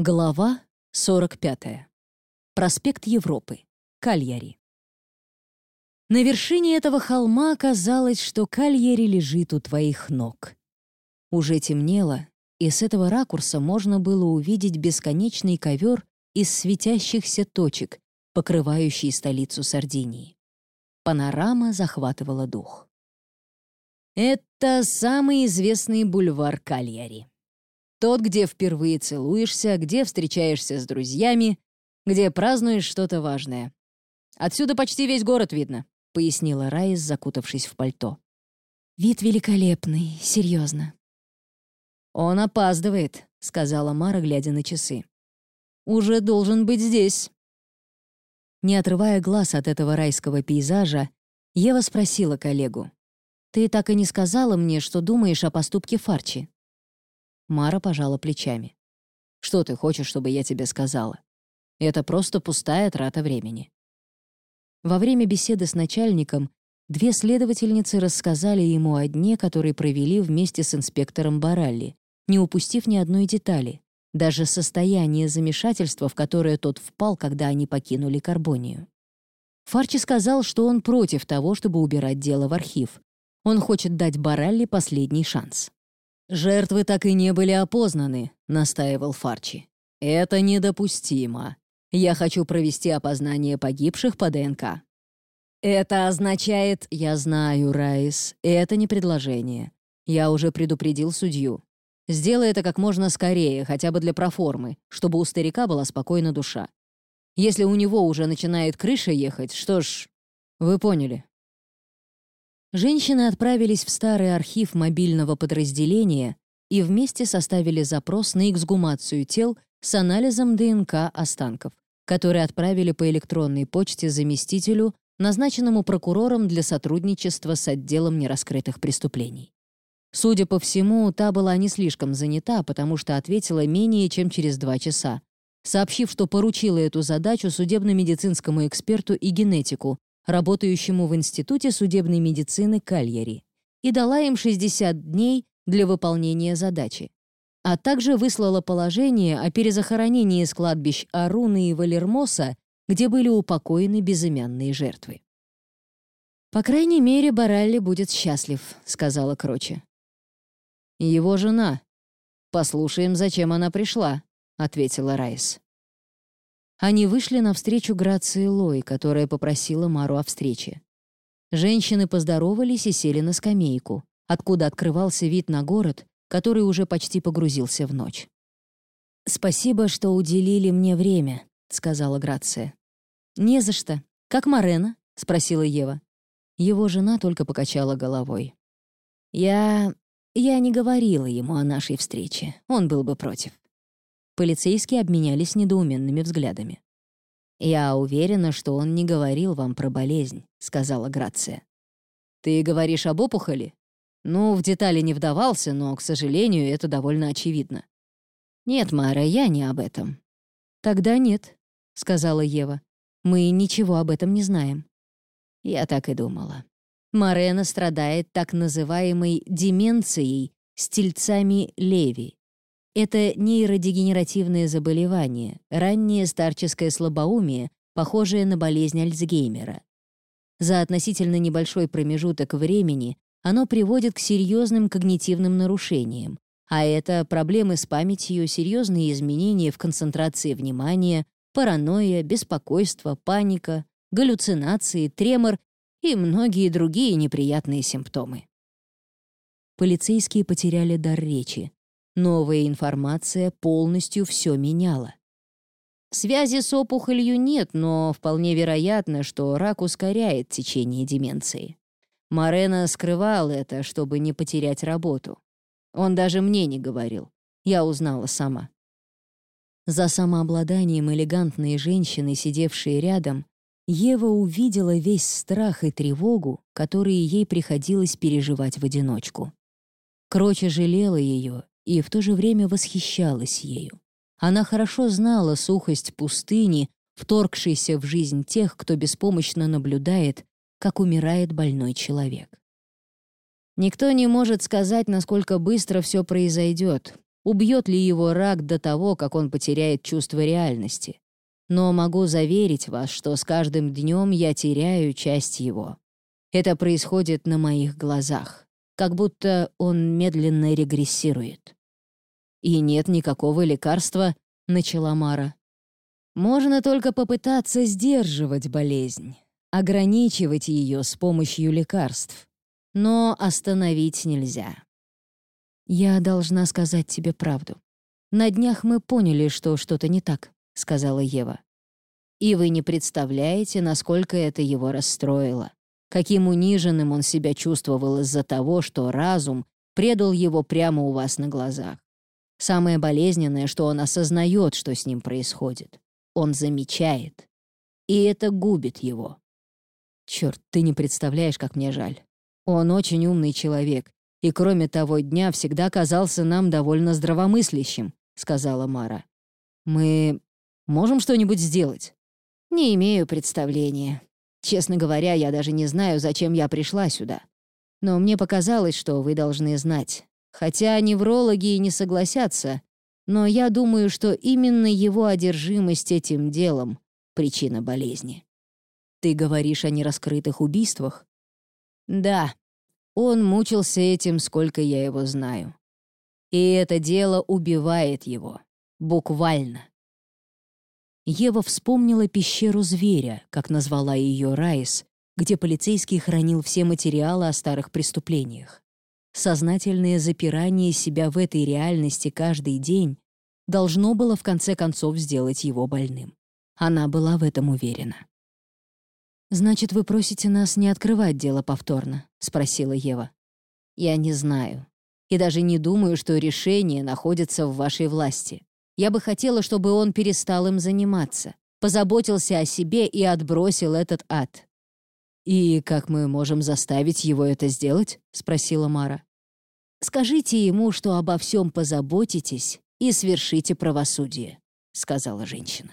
Глава 45. Проспект Европы. Кальяри. На вершине этого холма казалось, что Кальяри лежит у твоих ног. Уже темнело, и с этого ракурса можно было увидеть бесконечный ковер из светящихся точек, покрывающий столицу Сардинии. Панорама захватывала дух. Это самый известный бульвар Кальяри. Тот, где впервые целуешься, где встречаешься с друзьями, где празднуешь что-то важное. Отсюда почти весь город видно», — пояснила Райс, закутавшись в пальто. «Вид великолепный, серьезно. «Он опаздывает», — сказала Мара, глядя на часы. «Уже должен быть здесь». Не отрывая глаз от этого райского пейзажа, Ева спросила коллегу. «Ты так и не сказала мне, что думаешь о поступке Фарчи?» Мара пожала плечами. «Что ты хочешь, чтобы я тебе сказала? Это просто пустая трата времени». Во время беседы с начальником две следовательницы рассказали ему о дне, который провели вместе с инспектором Баралли, не упустив ни одной детали, даже состояние замешательства, в которое тот впал, когда они покинули Карбонию. Фарчи сказал, что он против того, чтобы убирать дело в архив. Он хочет дать Баралли последний шанс. «Жертвы так и не были опознаны», — настаивал Фарчи. «Это недопустимо. Я хочу провести опознание погибших по ДНК». «Это означает...» «Я знаю, Райс, это не предложение. Я уже предупредил судью. Сделай это как можно скорее, хотя бы для проформы, чтобы у старика была спокойна душа. Если у него уже начинает крыша ехать, что ж, вы поняли. Женщины отправились в старый архив мобильного подразделения и вместе составили запрос на эксгумацию тел с анализом ДНК останков, который отправили по электронной почте заместителю, назначенному прокурором для сотрудничества с отделом нераскрытых преступлений. Судя по всему, та была не слишком занята, потому что ответила менее чем через два часа, сообщив, что поручила эту задачу судебно-медицинскому эксперту и генетику, работающему в Институте судебной медицины Кальяри, и дала им 60 дней для выполнения задачи, а также выслала положение о перезахоронении с кладбищ Аруны и Валермоса, где были упокоены безымянные жертвы. «По крайней мере, Баралли будет счастлив», — сказала Кроче. «Его жена. Послушаем, зачем она пришла», — ответила Райс. Они вышли навстречу Грации Лой, которая попросила Мару о встрече. Женщины поздоровались и сели на скамейку, откуда открывался вид на город, который уже почти погрузился в ночь. «Спасибо, что уделили мне время», — сказала Грация. «Не за что. Как Марена?» — спросила Ева. Его жена только покачала головой. «Я... я не говорила ему о нашей встрече. Он был бы против. Полицейские обменялись недоуменными взглядами. «Я уверена, что он не говорил вам про болезнь», — сказала Грация. «Ты говоришь об опухоли?» «Ну, в детали не вдавался, но, к сожалению, это довольно очевидно». «Нет, Мара, я не об этом». «Тогда нет», — сказала Ева. «Мы ничего об этом не знаем». Я так и думала. Марена страдает так называемой деменцией с тельцами Леви. Это нейродегенеративное заболевание, раннее старческое слабоумие, похожее на болезнь Альцгеймера. За относительно небольшой промежуток времени оно приводит к серьезным когнитивным нарушениям, а это проблемы с памятью, серьезные изменения в концентрации внимания, паранойя, беспокойство, паника, галлюцинации, тремор и многие другие неприятные симптомы. Полицейские потеряли дар речи. Новая информация полностью все меняла. Связи с опухолью нет, но вполне вероятно, что рак ускоряет течение деменции. Морено скрывал это, чтобы не потерять работу. Он даже мне не говорил. Я узнала сама. За самообладанием элегантной женщины, сидевшей рядом, Ева увидела весь страх и тревогу, которые ей приходилось переживать в одиночку. Кроче жалела ее и в то же время восхищалась ею. Она хорошо знала сухость пустыни, вторгшейся в жизнь тех, кто беспомощно наблюдает, как умирает больной человек. Никто не может сказать, насколько быстро все произойдет. убьет ли его рак до того, как он потеряет чувство реальности. Но могу заверить вас, что с каждым днем я теряю часть его. Это происходит на моих глазах, как будто он медленно регрессирует. «И нет никакого лекарства», — начала Мара. «Можно только попытаться сдерживать болезнь, ограничивать ее с помощью лекарств, но остановить нельзя». «Я должна сказать тебе правду. На днях мы поняли, что что-то не так», — сказала Ева. «И вы не представляете, насколько это его расстроило каким униженным он себя чувствовал из-за того, что разум предал его прямо у вас на глазах. Самое болезненное, что он осознает, что с ним происходит. Он замечает. И это губит его. Черт, ты не представляешь, как мне жаль. Он очень умный человек, и кроме того дня всегда казался нам довольно здравомыслящим, сказала Мара. Мы можем что-нибудь сделать? Не имею представления. Честно говоря, я даже не знаю, зачем я пришла сюда. Но мне показалось, что вы должны знать. Хотя неврологи и не согласятся, но я думаю, что именно его одержимость этим делом — причина болезни. Ты говоришь о нераскрытых убийствах? Да. Он мучился этим, сколько я его знаю. И это дело убивает его. Буквально. Ева вспомнила пещеру зверя, как назвала ее Райс, где полицейский хранил все материалы о старых преступлениях. Сознательное запирание себя в этой реальности каждый день должно было в конце концов сделать его больным. Она была в этом уверена. «Значит, вы просите нас не открывать дело повторно?» — спросила Ева. «Я не знаю. И даже не думаю, что решение находится в вашей власти. Я бы хотела, чтобы он перестал им заниматься, позаботился о себе и отбросил этот ад. «И как мы можем заставить его это сделать?» — спросила Мара. «Скажите ему, что обо всем позаботитесь и свершите правосудие», — сказала женщина.